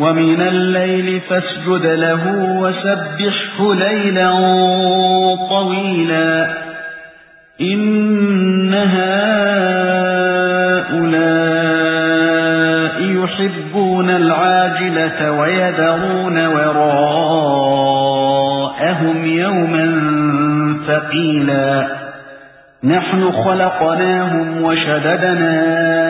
وَمِنَ اللَّيْلِ فَاسْجُدْ لَهُ وَسَبِّحْهُ لَيْلًا طَوِيلًا. إِنَّ هَؤُلَاءِ يُحِبُّونَ الْعَاجِلَةَ وَيَذَرُونَ وَرَاءَهُمْ يَوْمًا ثَقِيلًا. نَحْنُ خَلَقْنَاهُمْ وَشَدَدْنَا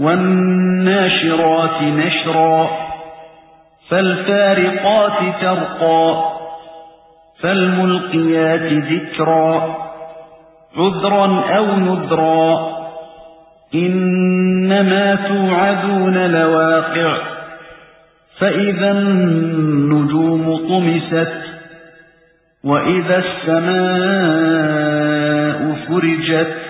وَالنَّاشِرَاتِ نَشْرًا فَالْفَارِقَاتِ تَرْقًا فَالْمُلْقِيَاتِ ذِكْرًا عُذْرًا أَوْ نُذْرًا إِنَّمَا تُوعَدُونَ لَوَاقِعٌ فَإِذَا النُّجُومُ طُمِسَتْ وَإِذَا السَّمَاءُ فُرِجَتْ.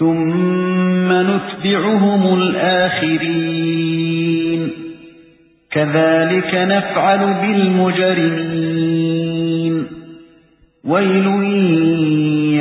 ثُمَّ نُتْبِعُهُمُ الْآخِرِينَ كَذَلِكَ نَفْعَلُ بِالْمُجْرِمِينَ وَيْلٌ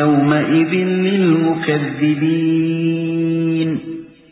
يَوْمَئِذٍ لِلْمُكَذِّبِينَ